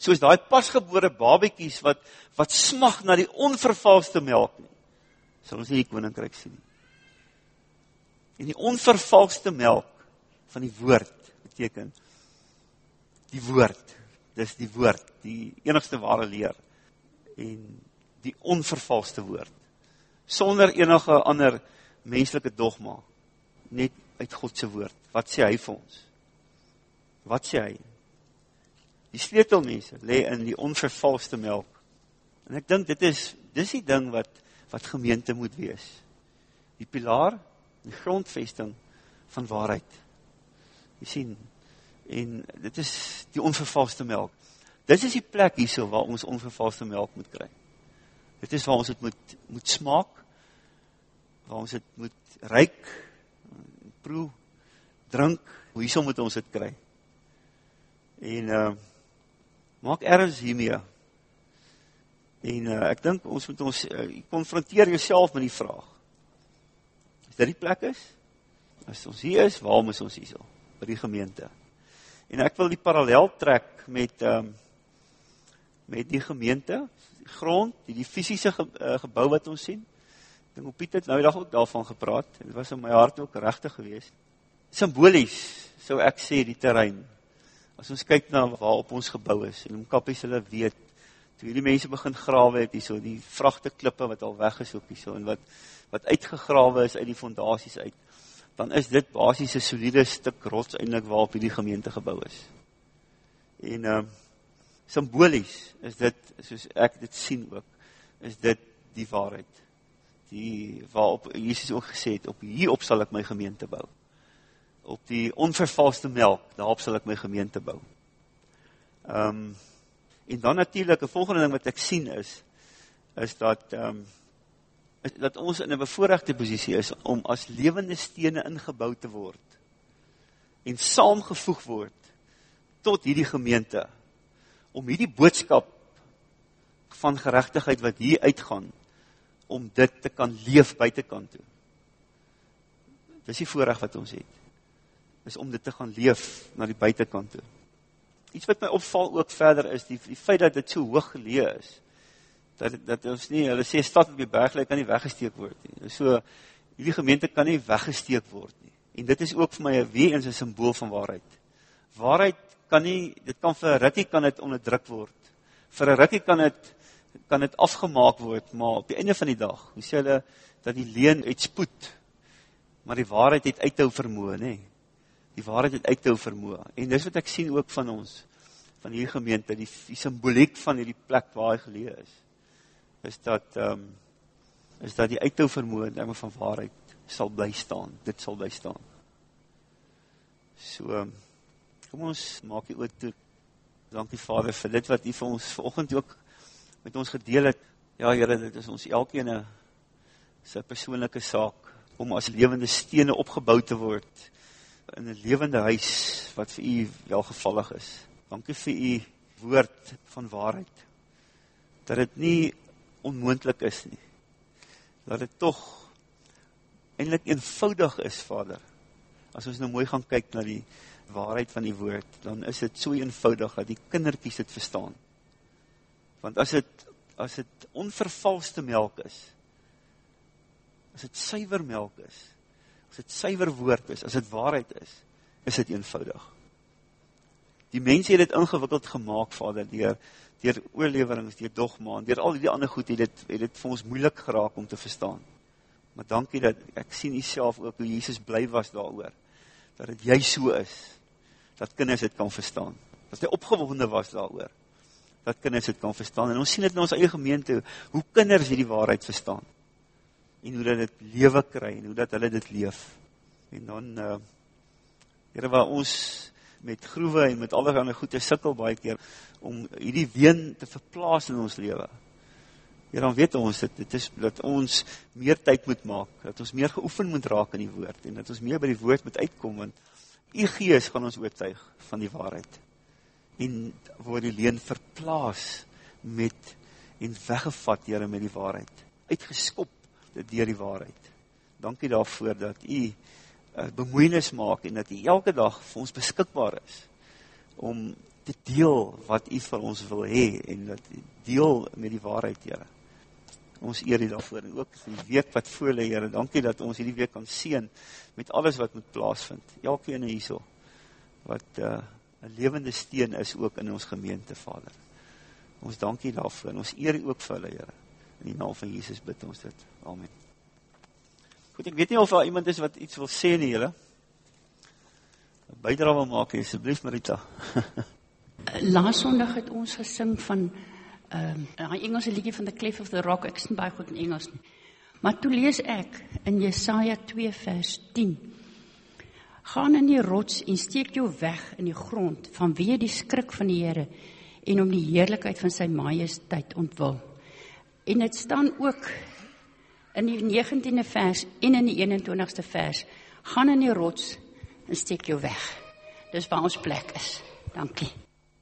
soos daai pasgebore babetjies wat wat smag na die onvervalste melk nie, sal ons nie die koninkryk sien nie. En die onvervalste melk van die woord beteken die woord dis die woord, die enigste ware leer en die onvervalste woord. Sonder enige ander menslike dogma, net uit God se woord. Wat sê hy vir ons? Wat sê hy? Die sleutelmense lê in die onvervalste melk. En ek dink dit is dis die ding wat wat gemeente moet wees. Die pilaar, die grondvesting van waarheid. Jy sien, en dit is die onvervalste melk. Dit is die plek hierso waar ons onvervalste melk moet kry. Dit is waar ons dit moet moet smaak. Waar ons dit moet ruik. proe, drink, hoe hierso moet ons dit kry. En uh maak erns hiermee. En uh, ek dink ons moet ons uh, konfronteer jouself met die vraag. Is dit die plek is? As ons hier is, waarom is ons hierso? By die gemeente. En ek wil die parallel trek met um, met die gemeente, die grond, die, die fisiese ge, uh, gebou wat ons sien. Dink op Piet het nou die dag ook daarvan gepraat. Dit was in my hart ook regtig geweest. Simbolies sou ek sê die terrein. As ons kyk na waar op ons gebou is en om kappies hulle weet toe hierdie mense begin grawe het hierso die vragte klippe wat al weg is op hierso en wat wat uitgegrawe is uit die fondasies uit dan is dit basies 'n soliede stuk rots eintlik waarop hierdie gemeente gebou is. En ehm uh, simbolies is dit soos ek dit sien ook is dit die waarheid. Die waarop Jesus ook gesê het op hierop sal ek my gemeente bou. Op die onvervalste melk, daarop sal ek my gemeente bou. Ehm um, en dan natuurlik 'n volgende ding wat ek sien is is dat ehm um, dat ons in 'n bevoordeelde posisie is om as lewende stene ingebou te word en saamgevoeg word tot hierdie gemeente om hierdie boodskap van geregtigheid wat hier uitgaan om dit te kan leef buitekant toe. Dis die voorreg wat ons het. Is om dit te gaan leef na die buitekant toe. Iets wat my opval ook verder is die die feit dat dit so hoog geleë is dat dat ons nie hulle sê stad op die berg lê kan nie weggesteek word nie. So hierdie gemeente kan nie weggesteek word nie. En dit is ook vir my wie eens 'n simbool van waarheid. Waarheid kan nie dit kan vir 'n rukkie kan dit onderdruk word. Vir 'n rukkie kan dit kan dit afgemaak word, maar op die einde van die dag, hoe sê hulle dat die leuen uitspoed, maar die waarheid het uithou vermoë, nê? Die waarheid het uithou vermoë. En dis wat ek sien ook van ons van hierdie gemeente, die, die simboliek van hierdie plek waar hy geleë is is dat um, is dat die uithou vermoë in terme van waarheid sal bly staan. Dit sal bly staan. So um, kom ons maak die oop toe. Dankie Vader vir dit wat U vir ons vanoggend ook met ons gedeel het. Ja Here, dit is ons elkeen 'n se persoonlike saak om as lewende stene opgebou te word in 'n lewende huis wat vir U welgevallig is. Dankie vir U woord van waarheid. Dat dit nie onmoontlik is nie. Dat dit tog eintlik eenvoudig is, Vader. As ons nou mooi gaan kyk na die waarheid van die woord, dan is dit so eenvoudig dat die kindertjies dit verstaan. Want as dit as dit onvervalste melk is, as dit suiwer melk is, as dit suiwer woord is, as dit waarheid is, is dit eenvoudig. Die mense het dit ingewikkeld gemaak, Vader, deur deur oorleweringe, deur dogma en deur al die ander goed het dit het vir ons moeilik geraak om te verstaan. Maar dankie dat ek sien u self ook hoe Jesus bly was daaroor. Dat dit jy so is dat kinders dit kan verstaan. Dat hy opgewonde was daaroor. Dat kinders dit kan verstaan en ons sien dit in ons eie gemeente hoe kinders hierdie waarheid verstaan. En hoe dat dit lewe kry en hoe dat hulle dit leef. En dan uh Here waar ons met groewe en met allerlei goeie sukkel baie keer om hierdie ween te verplaas in ons lewe. Ja, dan weet ons dit, dit is dat ons meer tyd moet maak, dat ons meer geoefen moet raak in die woord en dat ons meer by die woord moet uitkom want u gees gaan ons oortuig van die waarheid. En word die leuen verplaas met en weggevat Here met die waarheid. Uitgeskop deur die waarheid. Dankie daarvoor dat u bemoeienis maak en dat u elke dag vir ons beskikbaar is om te deel wat u vir ons wil hê en dat deel met die waarheid, Here. Ons eer U daarvoor en ook vir die week wat voor lê, Here. Dankie dat ons hierdie week kan seën met alles wat moet plaasvind. Elkeen hierso wat 'n uh, 'n lewende steen is ook in ons gemeente, Vader. Ons dankie daarvoor en ons eer ook vir hulle, Here. In die naam van Jesus bid ons dit. Amen. Goed, ek weet nie of daar iemand is wat iets wil sê nie, julle. Bydra wil maak asseblief Marita.
Laas Sondag het ons gesing van ehm uh, 'n Engelse liedjie van the Cliff of the Rock. Ek sien baie goed in Engels nie. Maar toe lees ek in Jesaja 2 vers 10. Gaan in die rots en steek jou weg in die grond vanweë die skrik van die Here en om die heerlikheid van sy majesteit ontwil. En dit staan ook in die 19de vers en in die 21ste vers Gaan in die rots en steek jou weg. Dis waar ons plek is. Dankie.